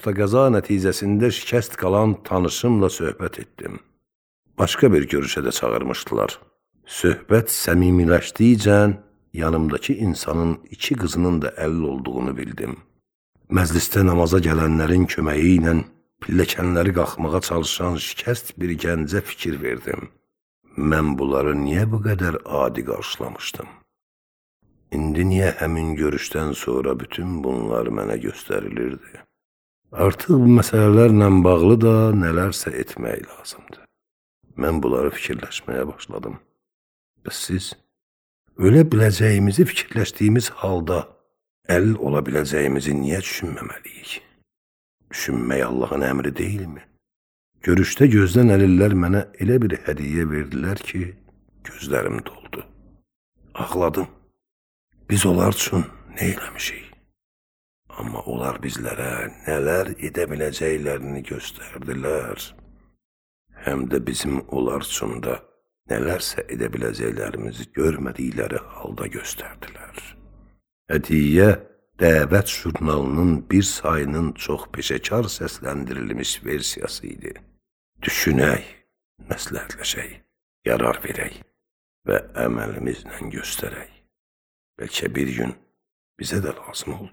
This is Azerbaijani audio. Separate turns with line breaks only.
avtoqəza nəticəsində şikəst qalan tanışımla söhbət etdim. Başqa bir görüşə də çağırmışdılar. Söhbət səmimiləşdikcə yanımdakı insanın iki qızının da əlil olduğunu bildim. Məclisdə namaza gələnlərin köməyi ilə pilləkənləri qalxmağa çalışan şikəst bir gəncə fikir verdim. Mən bunları niyə bu qədər adi qarşılamışdım? İndi niyə həmin görüşdən sonra bütün bunlar mənə göstərilirdi? Artıq bu məsələlərlə bağlı da nələrsə etmək lazımdır. Mən bunları fikirləşməyə başladım. Bəs siz ölə biləcəyimizi fikirləşdiyimiz halda əlil ola biləcəyimizi niyə düşünməməliyik? Düşünmək Allahın əmri deyilmi? Görüşdə gözdən əlillər mənə elə bir hədiyyə verdilər ki, gözlərim doldu. Ağladım. Biz onlar üçün nə eləmişik? Amma onlar bizlərə nələr edə biləcəklərini göstərdilər. Həm də bizim onlar üçün də nələrsə edə biləcəklərimizi görmədikləri halda göstərdilər. Hədiyyə dəvət jurnalının bir sayının çox peşəkar səsləndirilmiş versiyası idi. Düşünək, məsləhətləşək, yarar verək və əməlimizlə göstərək. Bəlkə bir gün bizə də lazım oldu.